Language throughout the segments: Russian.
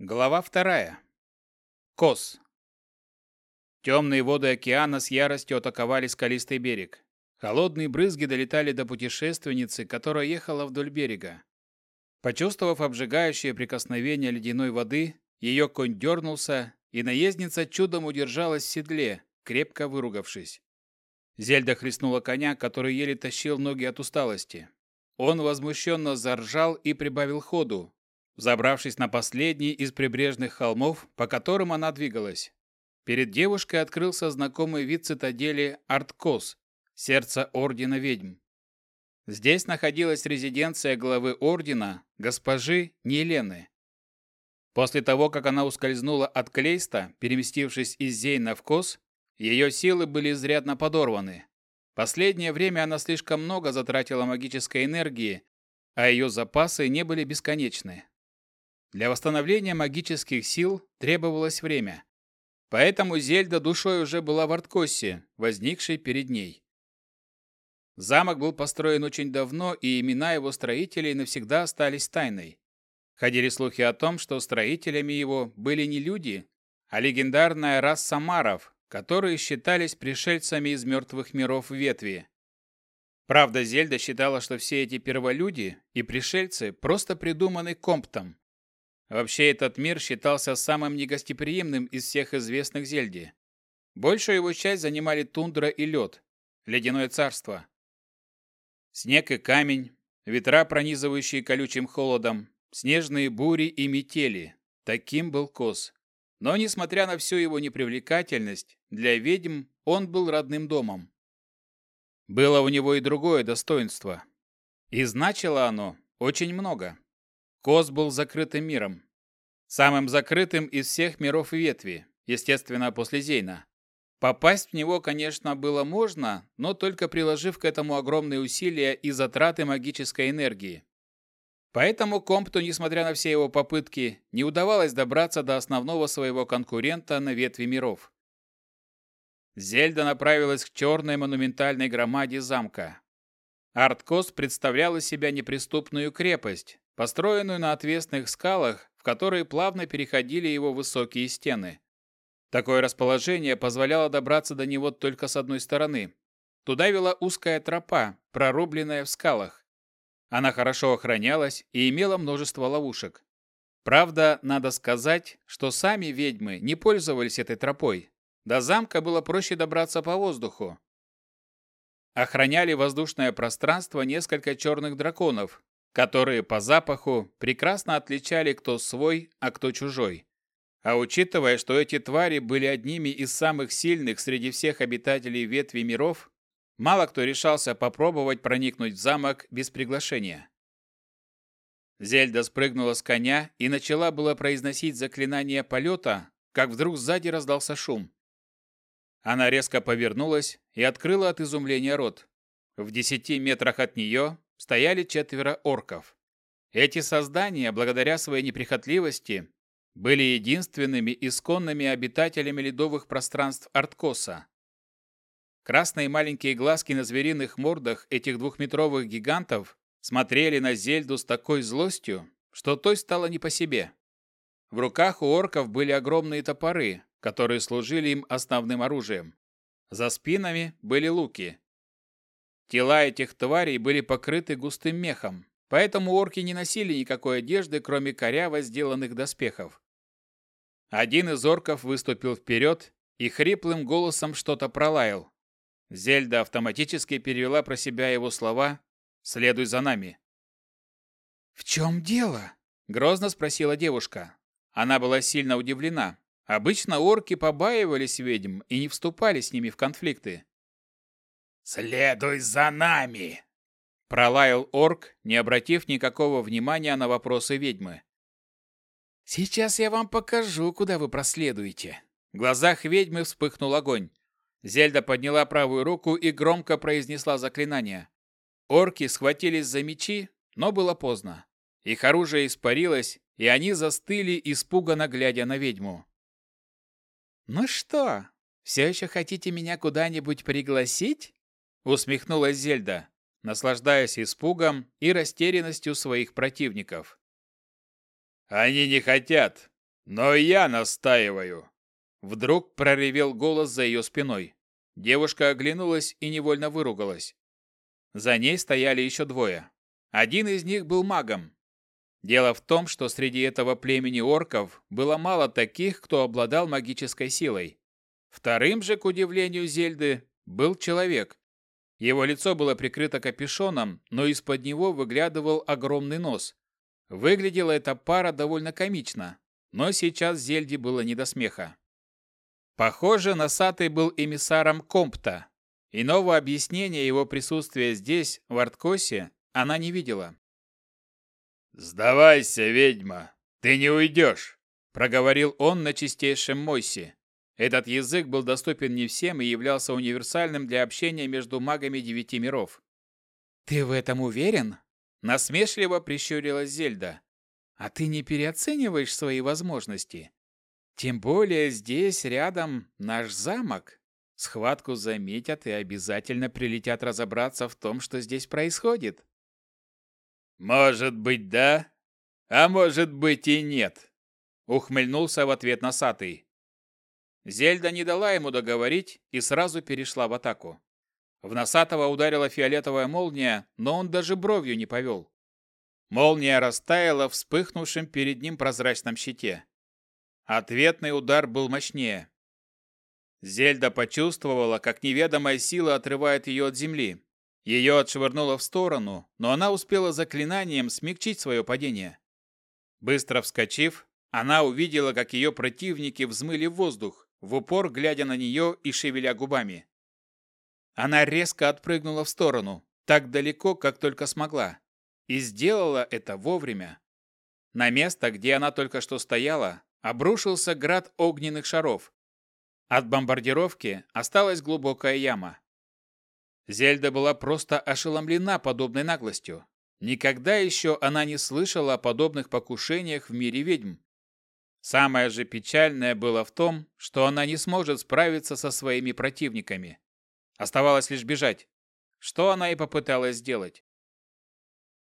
Глава вторая. Кос. Темные воды океана с яростью атаковали скалистый берег. Холодные брызги долетали до путешественницы, которая ехала вдоль берега. Почувствовав обжигающее прикосновение ледяной воды, ее конь дернулся, и наездница чудом удержалась в седле, крепко выругавшись. Зельда хлестнула коня, который еле тащил ноги от усталости. Он возмущенно заржал и прибавил ходу, забравшись на последний из прибрежных холмов, по которым она двигалась. Перед девушкой открылся знакомый вид цитадели Арткос, сердце Ордена Ведьм. Здесь находилась резиденция главы Ордена, госпожи Нелены. После того, как она ускользнула от Клейста, переместившись из Зейна в Кос, ее силы были изрядно подорваны. Последнее время она слишком много затратила магической энергии, а ее запасы не были бесконечны. Для восстановления магических сил требовалось время. Поэтому Зельда душой уже была в Арткосе, возникшей перед ней. Замок был построен очень давно, и имена его строителей навсегда остались тайной. Ходили слухи о том, что строителями его были не люди, а легендарная раса маров, которые считались пришельцами из мертвых миров ветви. Правда, Зельда считала, что все эти перволюди и пришельцы просто придуманы Комптом, Вообще этот мир считался самым негостеприимным из всех известных Зельди. Большую его часть занимали тундра и лед, ледяное царство. Снег и камень, ветра, пронизывающие колючим холодом, снежные бури и метели. Таким был Кос. Но, несмотря на всю его непривлекательность, для ведьм он был родным домом. Было у него и другое достоинство. И значило оно очень много. Кос был закрытым миром. Самым закрытым из всех миров ветви, естественно, после Зейна. Попасть в него, конечно, было можно, но только приложив к этому огромные усилия и затраты магической энергии. Поэтому Компту, несмотря на все его попытки, не удавалось добраться до основного своего конкурента на ветви миров. Зельда направилась к черной монументальной громаде замка. Арткост представлял из себя неприступную крепость, построенную на отвесных скалах, которые плавно переходили его высокие стены. Такое расположение позволяло добраться до него только с одной стороны. Туда вела узкая тропа, прорубленная в скалах. Она хорошо охранялась и имела множество ловушек. Правда, надо сказать, что сами ведьмы не пользовались этой тропой. До замка было проще добраться по воздуху. Охраняли воздушное пространство несколько черных драконов, которые по запаху прекрасно отличали, кто свой, а кто чужой. А учитывая, что эти твари были одними из самых сильных среди всех обитателей ветви миров, мало кто решался попробовать проникнуть в замок без приглашения. Зельда спрыгнула с коня и начала было произносить заклинание полета, как вдруг сзади раздался шум. Она резко повернулась и открыла от изумления рот. В десяти метрах от нее стояли четверо орков. Эти создания, благодаря своей неприхотливости, были единственными исконными обитателями ледовых пространств Арткоса. Красные маленькие глазки на звериных мордах этих двухметровых гигантов смотрели на Зельду с такой злостью, что той стало не по себе. В руках у орков были огромные топоры, которые служили им основным оружием. За спинами были луки, Тела этих тварей были покрыты густым мехом, поэтому орки не носили никакой одежды, кроме коряво сделанных доспехов. Один из орков выступил вперед и хриплым голосом что-то пролаял. Зельда автоматически перевела про себя его слова «Следуй за нами». «В чем дело?» – грозно спросила девушка. Она была сильно удивлена. Обычно орки побаивались ведьм и не вступали с ними в конфликты. «Следуй за нами!» Пролаял орк, не обратив никакого внимания на вопросы ведьмы. «Сейчас я вам покажу, куда вы проследуете». В глазах ведьмы вспыхнул огонь. Зельда подняла правую руку и громко произнесла заклинание. Орки схватились за мечи, но было поздно. Их оружие испарилось, и они застыли, испуганно глядя на ведьму. «Ну что, все еще хотите меня куда-нибудь пригласить?» Усмехнулась Зельда, наслаждаясь испугом и растерянностью своих противников. Они не хотят, Но я настаиваю. Вдруг проревел голос за ее спиной. Девушка оглянулась и невольно выругалась. За ней стояли еще двое. Один из них был магом. Дело в том, что среди этого племени орков было мало таких, кто обладал магической силой. Вторым же, к удивлению Зельды, был человек. Его лицо было прикрыто капюшоном, но из-под него выглядывал огромный нос. Выглядела эта пара довольно комично, но сейчас Зельде было не до смеха. Похоже, Носатый был эмиссаром Компта. Иного объяснения его присутствия здесь, в Арткосе, она не видела. «Сдавайся, ведьма! Ты не уйдешь!» – проговорил он на чистейшем Мойсе. Этот язык был доступен не всем и являлся универсальным для общения между магами девяти миров. «Ты в этом уверен?» – насмешливо прищурилась Зельда. «А ты не переоцениваешь свои возможности? Тем более здесь рядом наш замок. Схватку заметят и обязательно прилетят разобраться в том, что здесь происходит». «Может быть, да, а может быть и нет», – ухмыльнулся в ответ носатый. Зельда не дала ему договорить и сразу перешла в атаку. В Носатого ударила фиолетовая молния, но он даже бровью не повел. Молния растаяла в вспыхнувшем перед ним прозрачном щите. Ответный удар был мощнее. Зельда почувствовала, как неведомая сила отрывает ее от земли. Ее отшвырнуло в сторону, но она успела заклинанием смягчить свое падение. Быстро вскочив, она увидела, как ее противники взмыли в воздух в упор глядя на нее и шевеля губами. Она резко отпрыгнула в сторону, так далеко, как только смогла, и сделала это вовремя. На место, где она только что стояла, обрушился град огненных шаров. От бомбардировки осталась глубокая яма. Зельда была просто ошеломлена подобной наглостью. Никогда еще она не слышала о подобных покушениях в мире ведьм. Самое же печальное было в том, что она не сможет справиться со своими противниками. Оставалось лишь бежать, что она и попыталась сделать.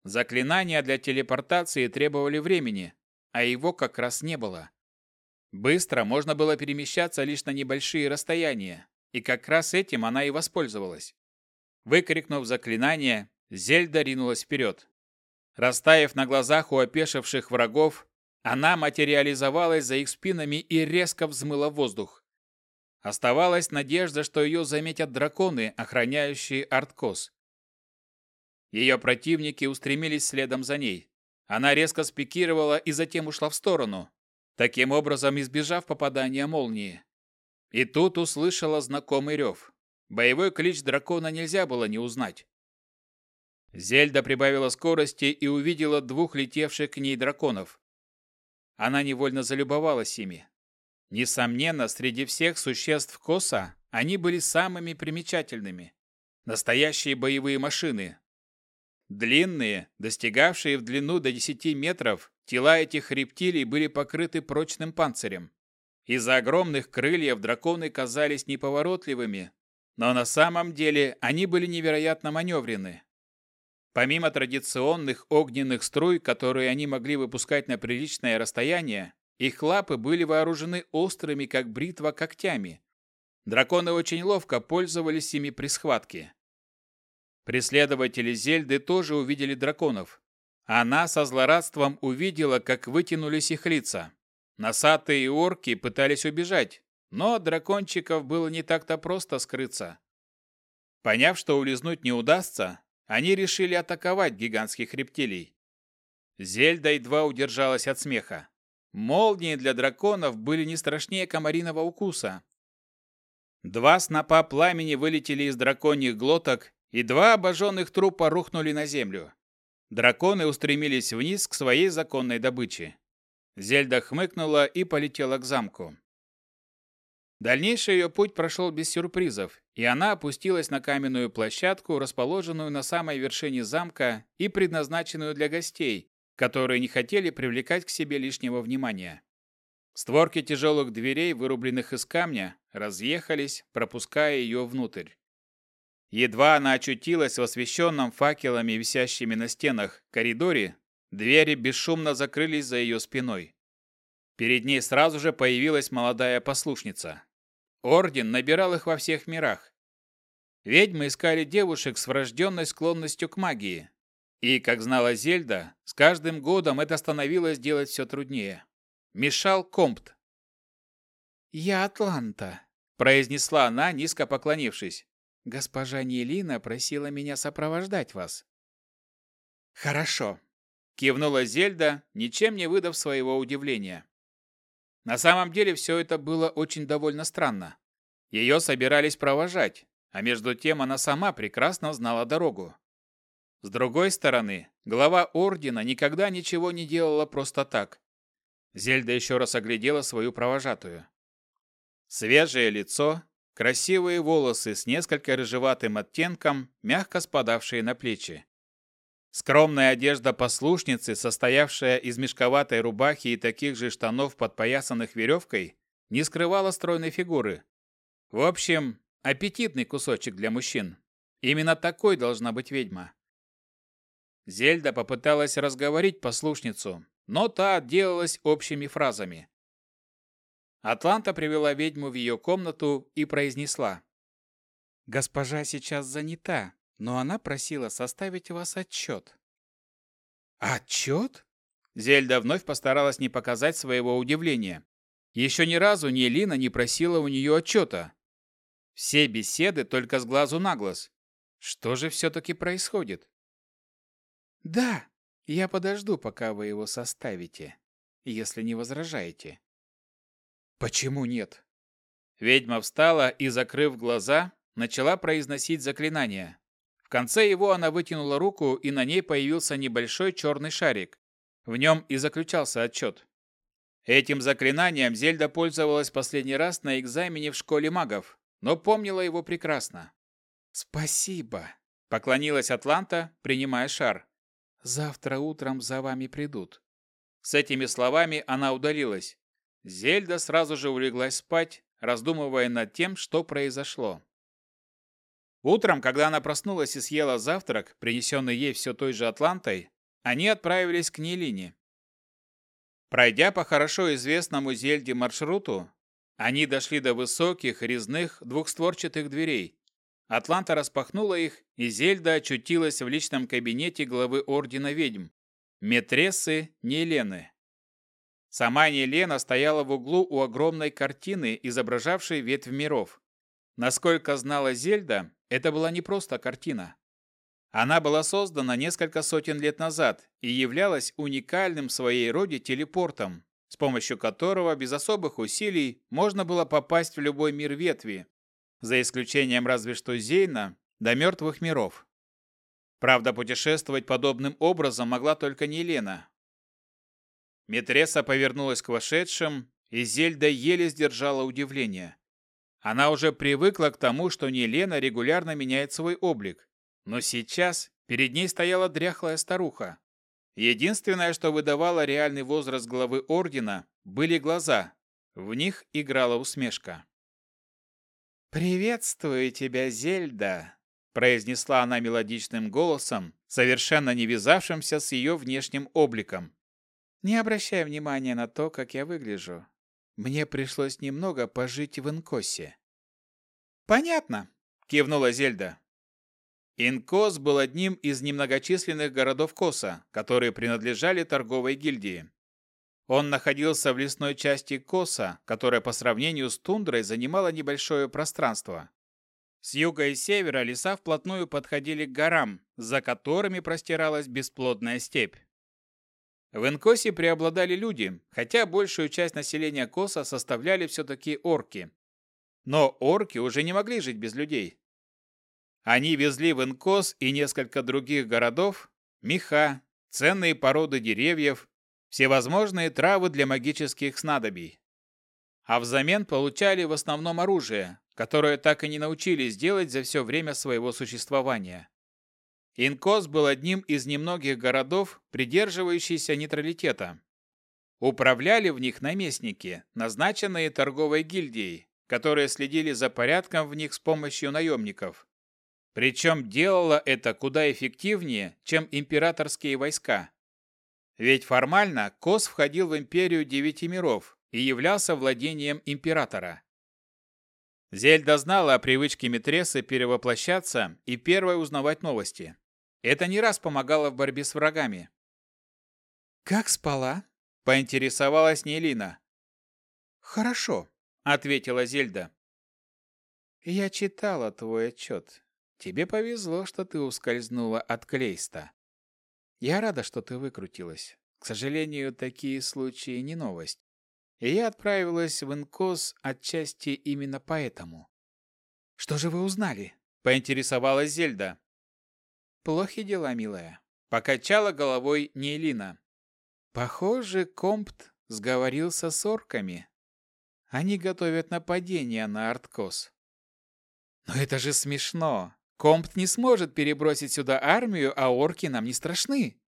Заклинания для телепортации требовали времени, а его как раз не было. Быстро можно было перемещаться лишь на небольшие расстояния, и как раз этим она и воспользовалась. Выкрикнув заклинание, Зельда ринулась вперед. Растаяв на глазах у опешивших врагов, она материализовалась за их спинами и резко взмыла воздух. Оставалась надежда, что ее заметят драконы, охраняющие Арткос. Ее противники устремились следом за ней. Она резко спикировала и затем ушла в сторону, таким образом избежав попадания молнии. И тут услышала знакомый рев. Боевой клич дракона нельзя было не узнать. Зельда прибавила скорости и увидела двух летевших к ней драконов. Она невольно залюбовалась ими. Несомненно, среди всех существ Коса они были самыми примечательными. Настоящие боевые машины. Длинные, достигавшие в длину до 10 метров, тела этих рептилий были покрыты прочным панцирем. Из-за огромных крыльев драконы казались неповоротливыми, но на самом деле они были невероятно маневренны. Помимо традиционных огненных струй, которые они могли выпускать на приличное расстояние, их лапы были вооружены острыми, как бритва, когтями. Драконы очень ловко пользовались ими при схватке. Преследователи Зельды тоже увидели драконов. Она со злорадством увидела, как вытянулись их лица. Носатые орки пытались убежать, но от дракончиков было не так-то просто скрыться. Поняв, что улизнуть не удастся, они решили атаковать гигантских рептилий. Зельда едва удержалась от смеха. Молнии для драконов были не страшнее комариного укуса. Два снопа пламени вылетели из драконьих глоток, и два обожженных трупа рухнули на землю. Драконы устремились вниз к своей законной добыче. Зельда хмыкнула и полетела к замку. Дальнейший ее путь прошел без сюрпризов, и она опустилась на каменную площадку, расположенную на самой вершине замка и предназначенную для гостей, которые не хотели привлекать к себе лишнего внимания. Створки тяжелых дверей, вырубленных из камня, разъехались, пропуская ее внутрь. Едва она очутилась в освещенном факелами, висящими на стенах, коридоре, двери бесшумно закрылись за ее спиной. Перед ней сразу же появилась молодая послушница. Орден набирал их во всех мирах. Ведьмы искали девушек с врожденной склонностью к магии. И, как знала Зельда, с каждым годом это становилось делать все труднее. Мешал Компт. «Я Атланта», — произнесла она, низко поклонившись. «Госпожа Нелина просила меня сопровождать вас». «Хорошо», — кивнула Зельда, ничем не выдав своего удивления. На самом деле все это было очень довольно странно. Ее собирались провожать, а между тем она сама прекрасно знала дорогу. С другой стороны, глава ордена никогда ничего не делала просто так. Зельда еще раз оглядела свою провожатую. Свежее лицо, красивые волосы с несколько рыжеватым оттенком, мягко спадавшие на плечи. Скромная одежда послушницы, состоявшая из мешковатой рубахи и таких же штанов, подпоясанных веревкой, не скрывала стройной фигуры. В общем, аппетитный кусочек для мужчин. Именно такой должна быть ведьма. Зельда попыталась разговорить послушницу, но та отделалась общими фразами. Атланта привела ведьму в ее комнату и произнесла. «Госпожа сейчас занята, но она просила составить вас отчет». «Отчет?» Зельда вновь постаралась не показать своего удивления. Еще ни разу ни Лина не просила у нее отчета. Все беседы только с глазу на глаз. Что же все-таки происходит? Да, я подожду, пока вы его составите, если не возражаете. Почему нет? Ведьма встала и, закрыв глаза, начала произносить заклинание. Конце его она вытянула руку, и на ней появился небольшой черный шарик. В нем и заключался отчет. Этим заклинанием Зельда пользовалась последний раз на экзамене в школе магов, но помнила его прекрасно. «Спасибо», — поклонилась Атланта, принимая шар. Завтра утром за вами придут». С этими словами она удалилась. Зельда сразу же улеглась спать, раздумывая над тем, что произошло. Утром, когда она проснулась и съела завтрак, принесенный ей все той же Атлантой, они отправились к Нелине. Пройдя по хорошо известному Зельде маршруту, они дошли до высоких, резных, двухстворчатых дверей, Атланта распахнула их, и Зельда очутилась в личном кабинете главы Ордена Ведьм, Метрессы Нелены. Сама Нелена стояла в углу у огромной картины, изображавшей ветвь миров. Насколько знала Зельда, это была не просто картина. Она была создана несколько сотен лет назад и являлась уникальным в своей роде телепортом, с помощью которого без особых усилий можно было попасть в любой мир ветви, за исключением разве что Зейна, до мертвых миров. Правда, путешествовать подобным образом могла только Нелена. Метреса повернулась к вошедшим, и Зельда еле сдержала удивление. Она уже привыкла к тому, что Нелена регулярно меняет свой облик. Но сейчас перед ней стояла дряхлая старуха. Единственное, что выдавало реальный возраст главы Ордена, были глаза. В них играла усмешка. «Приветствую тебя, Зельда!» – произнесла она мелодичным голосом, совершенно не вязавшимся с ее внешним обликом. «Не обращай внимания на то, как я выгляжу. Мне пришлось немного пожить в Инкосе». «Понятно», – кивнула Зельда. Инкос был одним из немногочисленных городов Коса, которые принадлежали торговой гильдии. Он находился в лесной части Коса, которая по сравнению с тундрой занимала небольшое пространство. С юга и севера леса вплотную подходили к горам, за которыми простиралась бесплодная степь. В Инкосе преобладали люди, хотя большую часть населения Коса составляли все-таки орки. Но орки уже не могли жить без людей. Они везли в Инкос и несколько других городов меха, ценные породы деревьев, всевозможные травы для магических снадобий. А взамен получали в основном оружие, которое так и не научились делать за все время своего существования. Инкос был одним из немногих городов, придерживающихся нейтралитета. Управляли в них наместники, назначенные торговой гильдией, которые следили за порядком в них с помощью наемников. Причем делала это куда эффективнее, чем императорские войска. Ведь формально Кос входил в империю девяти миров и являлся владением императора. Зельда знала о привычке Митресы перевоплощаться и первой узнавать новости. Это не раз помогало в борьбе с врагами. «Как спала?» – поинтересовалась Нелина. «Хорошо», – ответила Зельда. «Я читала твой отчет. Тебе повезло, что ты ускользнула от Клейста. Я рада, что ты выкрутилась. К сожалению, такие случаи не новость. И я отправилась в Инкос отчасти именно поэтому. Что же вы узнали? Поинтересовалась Зельда. Плохи дела, милая. Покачала головой Нейлина. Похоже, Компт сговорился с орками. Они готовят нападение на Арткос. Но это же смешно. Компт не сможет перебросить сюда армию, а орки нам не страшны.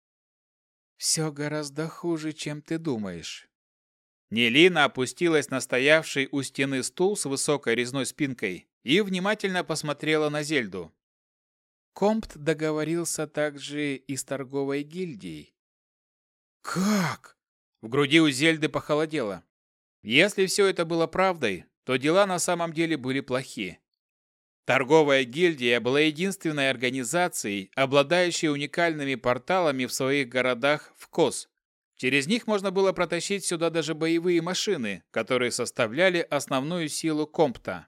Все гораздо хуже, чем ты думаешь. Нелина опустилась на стоявший у стены стул с высокой резной спинкой и внимательно посмотрела на Зельду. Компт договорился также и с торговой гильдией. «Как?» В груди у Зельды похолодело. Если все это было правдой, то дела на самом деле были плохи. Торговая гильдия была единственной организацией, обладающей уникальными порталами в своих городах в КОС. Через них можно было протащить сюда даже боевые машины, которые составляли основную силу Компта.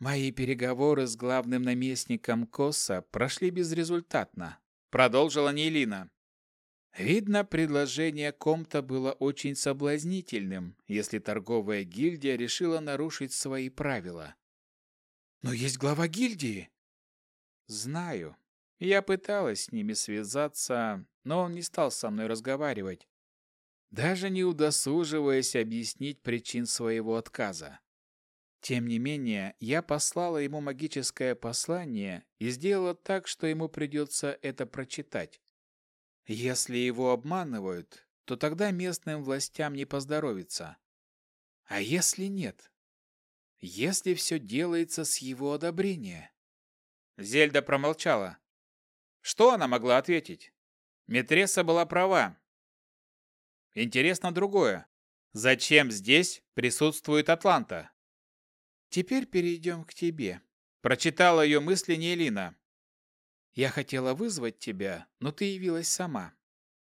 «Мои переговоры с главным наместником Коса прошли безрезультатно», — продолжила Нейлина. «Видно, предложение Компта было очень соблазнительным, если торговая гильдия решила нарушить свои правила. Но есть глава гильдии. Знаю. Я пыталась с ними связаться, но он не стал со мной разговаривать, даже не удосуживаясь объяснить причин своего отказа. Тем не менее, я послала ему магическое послание и сделала так, что ему придется это прочитать. Если его обманывают, то тогда местным властям не поздоровится. А если нет? если все делается с его одобрения? Зельда промолчала. Что она могла ответить? Метресса была права. Интересно другое. Зачем здесь присутствует Атланта? Теперь перейдем к тебе. Прочитала ее мысли Нейлина. Я хотела вызвать тебя, но ты явилась сама.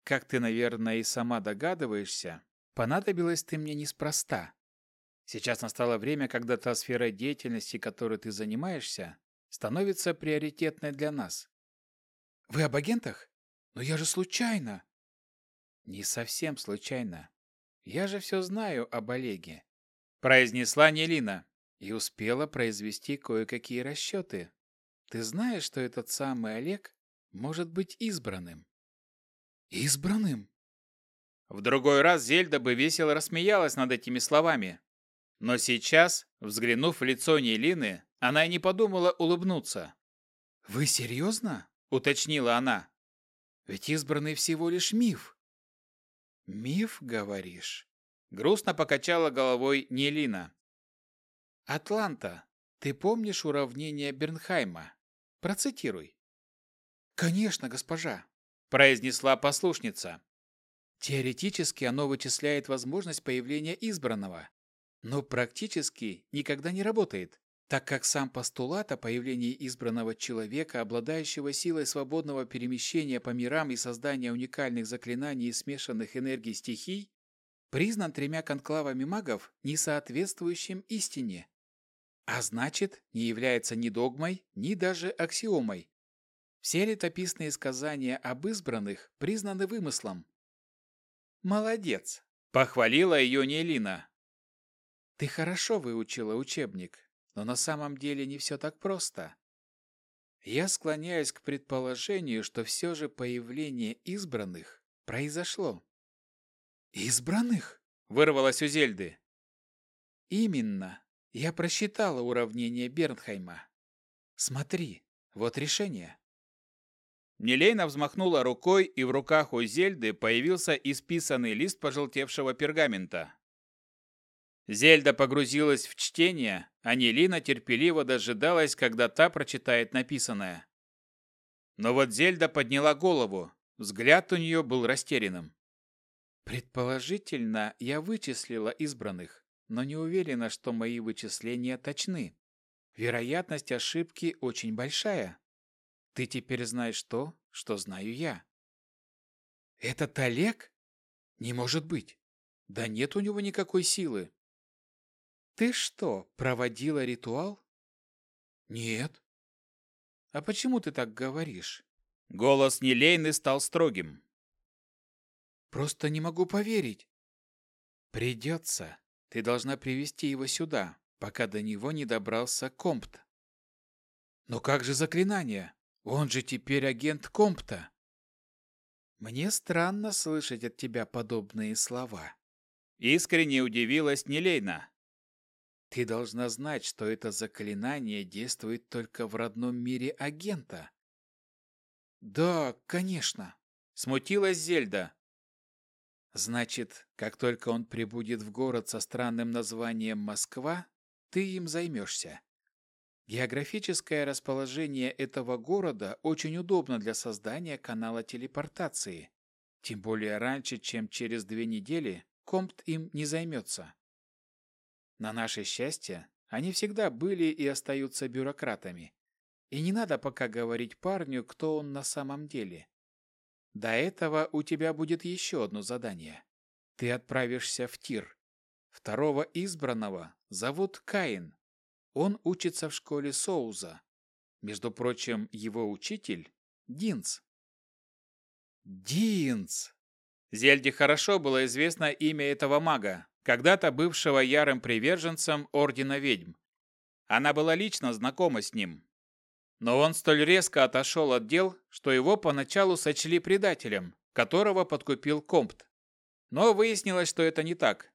Как ты, наверное, и сама догадываешься, понадобилась ты мне неспроста. Сейчас настало время, когда та сфера деятельности, которой ты занимаешься, становится приоритетной для нас. Вы об агентах? Но я же случайно. Не совсем случайно. Я же все знаю об Олеге. Произнесла Нелина. И успела произвести кое-какие расчеты. Ты знаешь, что этот самый Олег может быть избранным? Избранным? В другой раз Зельда бы весело рассмеялась над этими словами, но сейчас, взглянув в лицо Нелины, она и не подумала улыбнуться. «Вы серьезно?» – уточнила она. «Ведь избранный всего лишь миф». «Миф, говоришь?» – грустно покачала головой Нелина. «Атланта, ты помнишь уравнение Бернхайма? Процитируй». «Конечно, госпожа», – произнесла послушница. Теоретически оно вычисляет возможность появления избранного, но практически никогда не работает, так как сам постулат о появлении избранного человека, обладающего силой свободного перемещения по мирам и создания уникальных заклинаний и смешанных энергий стихий, признан тремя конклавами магов несоответствующим истине, а значит, не является ни догмой, ни даже аксиомой. Все летописные сказания об избранных признаны вымыслом. «Молодец!» – похвалила ее Нелина. Ты хорошо выучила учебник, но на самом деле не все так просто. Я склоняюсь к предположению, что все же появление избранных произошло. «Избранных?» – вырвалось у Зельды. «Именно. Я просчитала уравнение Бернхайма. Смотри, вот решение». Нелейна взмахнула рукой, и в руках у Зельды появился исписанный лист пожелтевшего пергамента. Зельда погрузилась в чтение, а Нелина терпеливо дожидалась, когда та прочитает написанное. Но вот Зельда подняла голову, Взгляд у нее был растерянным. Предположительно, я вычислила избранных, но не уверена, что мои вычисления точны. Вероятность ошибки очень большая. Ты теперь знаешь то, что знаю я. Этот Олег? Не может быть. Да нет у него никакой силы. Ты что, проводила ритуал? Нет. А почему ты так говоришь? Голос Нелейны стал строгим. Просто не могу поверить. Придется. Ты должна привести его сюда, пока до него не добрался Компт. Но как же заклинание? Он же теперь агент Компта. Мне странно слышать от тебя подобные слова. Искренне удивилась Нелейна. Ты должна знать, что это заклинание действует только в родном мире агента. Да, конечно, смутилась Зельда. Значит, как только он прибудет в город со странным названием Москва, ты им займешься. Географическое расположение этого города очень удобно для создания канала телепортации. Тем более раньше, чем через две недели, Компт им не займется. На наше счастье, они всегда были и остаются бюрократами. И не надо пока говорить парню, кто он на самом деле. До этого у тебя будет еще одно задание. Ты отправишься в Тир. Второго избранного зовут Каин. Он учится в школе Соуза. Между прочим, его учитель – Динц. Динц! Зельде хорошо было известно имя этого мага, когда-то бывшего ярым приверженцем Ордена Ведьм. Она была лично знакома с ним, но он столь резко отошел от дел, что его поначалу сочли предателем, которого подкупил Компт. Но выяснилось, что это не так.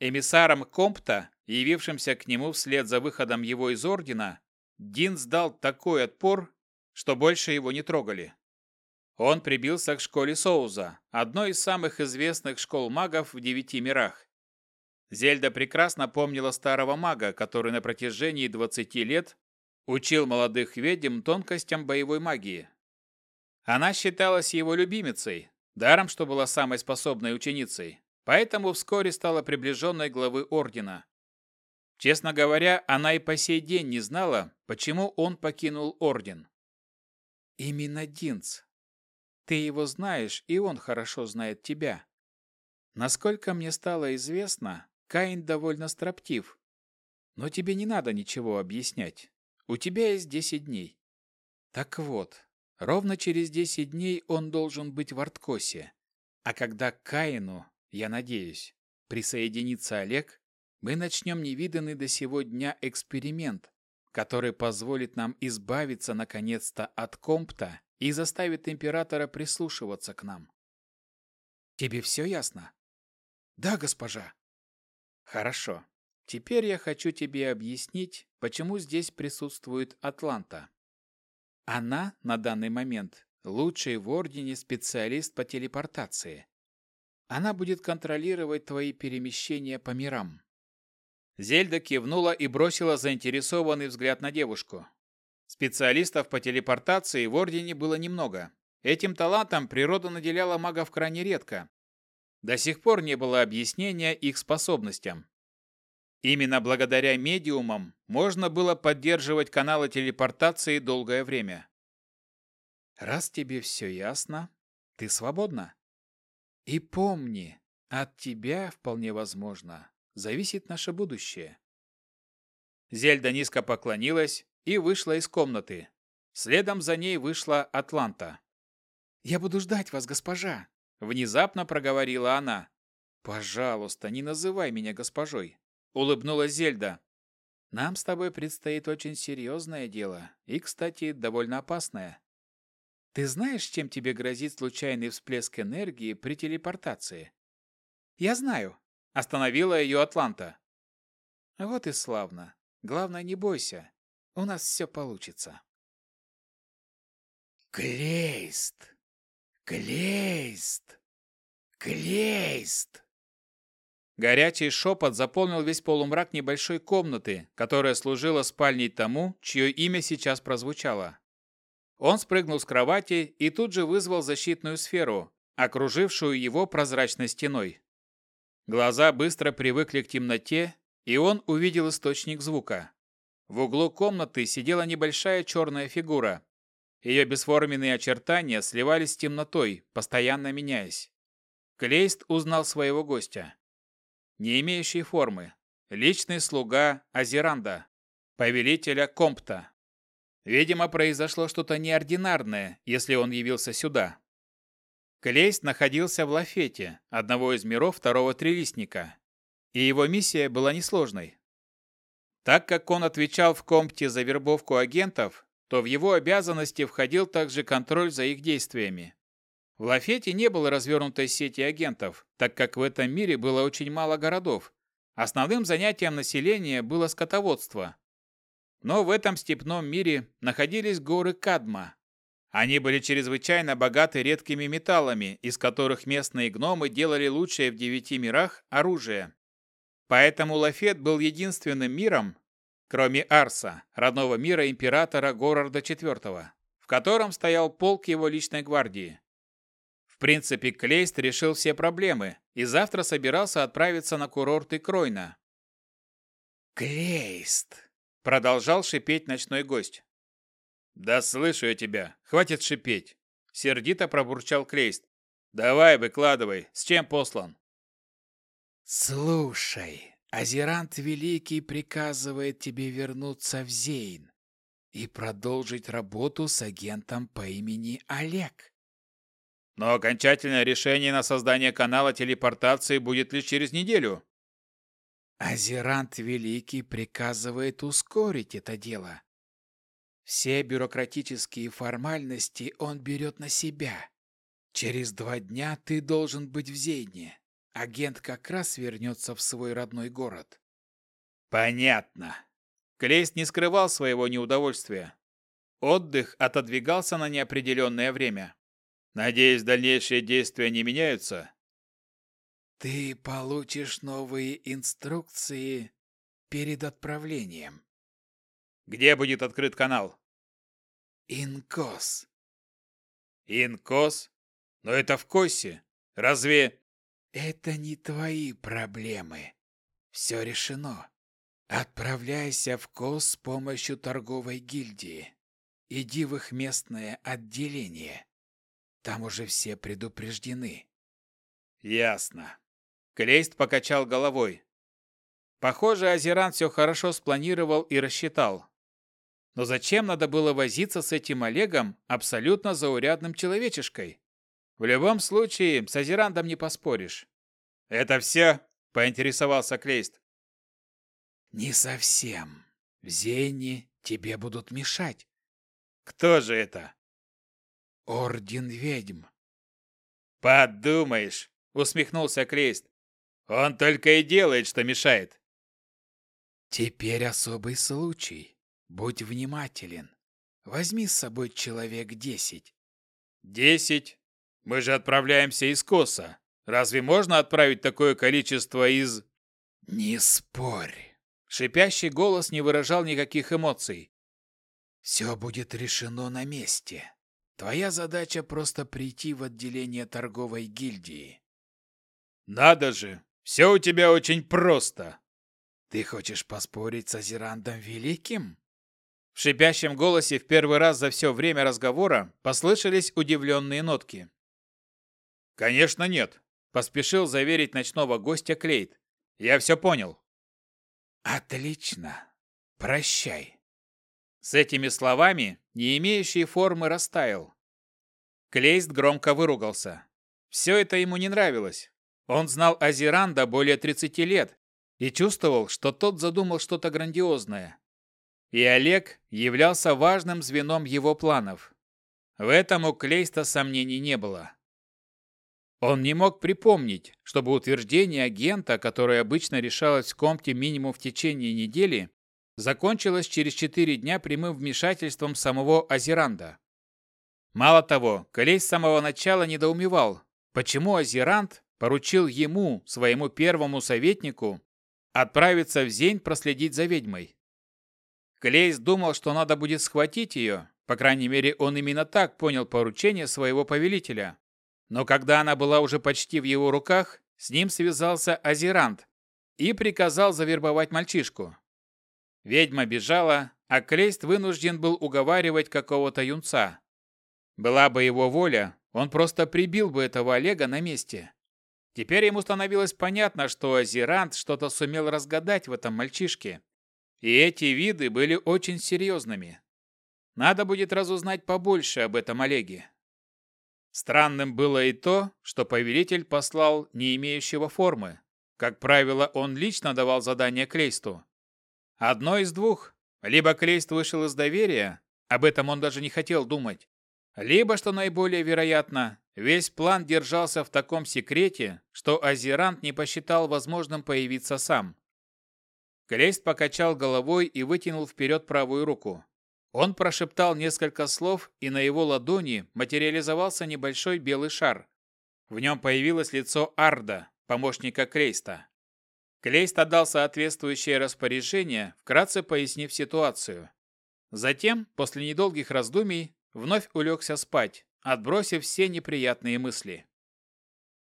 Эмиссаром Компта, явившимся к нему вслед за выходом его из Ордена, Дин сдал такой отпор, что больше его не трогали. Он прибился к школе Соуза, одной из самых известных школ магов в девяти мирах. Зельда прекрасно помнила старого мага, который на протяжении 20 лет Учил молодых ведьм тонкостям боевой магии. Она считалась его любимицей, даром, что была самой способной ученицей, поэтому вскоре стала приближенной главы ордена. Честно говоря, она и по сей день не знала, почему он покинул орден. Именно Динц. Ты его знаешь, и он хорошо знает тебя. Насколько мне стало известно, Каин довольно строптив. Но тебе не надо ничего объяснять. У тебя есть 10 дней. Так вот, ровно через 10 дней он должен быть в Арткосе. А когда к Каину, я надеюсь, присоединится Олег, мы начнем невиданный до сего дня эксперимент, который позволит нам избавиться наконец-то от Компта и заставит императора прислушиваться к нам. Тебе все ясно? Да, госпожа. Хорошо. Теперь я хочу тебе объяснить, почему здесь присутствует Атланта. Она на данный момент лучший в Ордене специалист по телепортации. Она будет контролировать твои перемещения по мирам. Зельда кивнула и бросила заинтересованный взгляд на девушку. Специалистов по телепортации в Ордене было немного. Этим талантом природа наделяла магов крайне редко. До сих пор не было объяснения их способностям. Именно благодаря медиумам можно было поддерживать каналы телепортации долгое время. Раз тебе все ясно, ты свободна. И помни, от тебя, вполне возможно, зависит наше будущее. Зельда низко поклонилась и вышла из комнаты. Следом за ней вышла Атланта. «Я буду ждать вас, госпожа», — внезапно проговорила она. «Пожалуйста, не называй меня госпожой. Улыбнулась Зельда. Нам с тобой предстоит очень серьезное дело и, кстати, довольно опасное. Ты знаешь, чем тебе грозит случайный всплеск энергии при телепортации? Я знаю. Остановила ее Атланта. Вот и славно. Главное, не бойся. У нас все получится. Клейст! Клейст! Клейст! Горячий шепот заполнил весь полумрак небольшой комнаты, которая служила спальней тому, чье имя сейчас прозвучало. Он спрыгнул с кровати и тут же вызвал защитную сферу, окружившую его прозрачной стеной. Глаза быстро привыкли к темноте, и он увидел источник звука. В углу комнаты сидела небольшая черная фигура. Ее бесформенные очертания сливались с темнотой, постоянно меняясь. Клейст узнал своего гостя. Не имеющий формы. Личный слуга Азеранда, повелителя Компта. Видимо, произошло что-то неординарное, если он явился сюда. Клейст находился в Лафете, одного из миров второго трилистника, и его миссия была несложной. Так как он отвечал в Компте за вербовку агентов, то в его обязанности входил также контроль за их действиями. В Лафете не было развернутой сети агентов, так как в этом мире было очень мало городов. Основным занятием населения было скотоводство, но в этом степном мире находились горы Кадма. Они были чрезвычайно богаты редкими металлами, из которых местные гномы делали лучшее в девяти мирах оружие. Поэтому Лафет был единственным миром, кроме Арса, родного мира императора Горарда IV, в котором стоял полк его личной гвардии. Принципе, Клейст решил все проблемы и завтра собирался отправиться на курорты Кройна. «Клейст!» Продолжал шипеть ночной гость. «Да слышу я тебя. Хватит шипеть!» Сердито пробурчал Клейст. «Давай, выкладывай. С чем послан?» «Слушай, Азерант Великий приказывает тебе вернуться в Зейн и продолжить работу с агентом по имени Олег». «Но окончательное решение на создание канала телепортации будет лишь через неделю», Азерант Великий приказывает ускорить это дело. Все бюрократические формальности он берет на себя. Через два дня ты должен быть в Зейне. Агент как раз вернется в свой родной город. Понятно. Клейст не скрывал своего неудовольствия. Отдых отодвигался на неопределенное время. Надеюсь, дальнейшие действия не меняются? Ты получишь новые инструкции перед отправлением. Где будет открыт канал? Инкос. Инкос? Но это в Косе. Разве... Это не твои проблемы. Все решено. Отправляйся в Кос с помощью торговой гильдии. Иди в их местное отделение. Там уже все предупреждены. Ясно. Клейст покачал головой. Похоже, Азеран все хорошо спланировал и рассчитал. Но зачем надо было возиться с этим Олегом, абсолютно заурядным человечешкой? В любом случае, с Азерандом не поспоришь. «Это все?» – поинтересовался Клейст. «Не совсем. В Зене тебе будут мешать». «Кто же это?» «Орден ведьм». «Подумаешь!» – усмехнулся Клейст. Он только и делает, что мешает. Теперь особый случай. Будь внимателен. Возьми с собой человек десять. Десять? Мы же отправляемся из Коса. Разве можно отправить такое количество из... Не спорь. Шипящий голос не выражал никаких эмоций. Все будет решено на месте. Твоя задача просто прийти в отделение торговой гильдии. Надо же, все у тебя очень просто. Ты хочешь поспорить с Азерандом Великим? В шипящем голосе в первый раз за все время разговора послышались удивленные нотки. «Конечно нет», – поспешил заверить ночного гостя Клейт. «Я все понял». «Отлично. Прощай». С этими словами, не имеющий формы, растаял. Клейст громко выругался. Все это ему не нравилось. Он знал Азеранда более 30 лет и чувствовал, что тот задумал что-то грандиозное. И Олег являлся важным звеном его планов. В этом у Клейста сомнений не было. Он не мог припомнить, чтобы утверждение агента, которое обычно решалось в Компте минимум в течение недели, закончилось через четыре дня прямым вмешательством самого Азеранда. Мало того, Клейст с самого начала недоумевал, почему Азерант поручил ему, своему первому советнику, отправиться в Зень проследить за ведьмой. Клейс думал, что надо будет схватить ее, По крайней мере, он именно так понял поручение своего повелителя. Но когда она была уже почти в его руках, с ним связался Азерант и приказал завербовать мальчишку. Ведьма бежала, а Клейст вынужден был уговаривать какого-то юнца. Была бы его воля, он просто прибил бы этого Олега на месте. Теперь ему становилось понятно, что Азерант что-то сумел разгадать в этом мальчишке. И эти виды были очень серьезными. Надо будет разузнать побольше об этом Олеге. Странным было и то, что повелитель послал не имеющего формы. Как правило, он лично давал задание Клейсту. Одно из двух. Либо Клейст вышел из доверия, об этом он даже не хотел думать, либо, что наиболее вероятно, весь план держался в таком секрете, что Азерант не посчитал возможным появиться сам. Клейст покачал головой и вытянул вперед правую руку. Он прошептал несколько слов, и на его ладони материализовался небольшой белый шар. В нем появилось лицо Арда, помощника Клейста. Клейст отдал соответствующее распоряжение, вкратце пояснив ситуацию. Затем, после недолгих раздумий, вновь улегся спать, отбросив все неприятные мысли.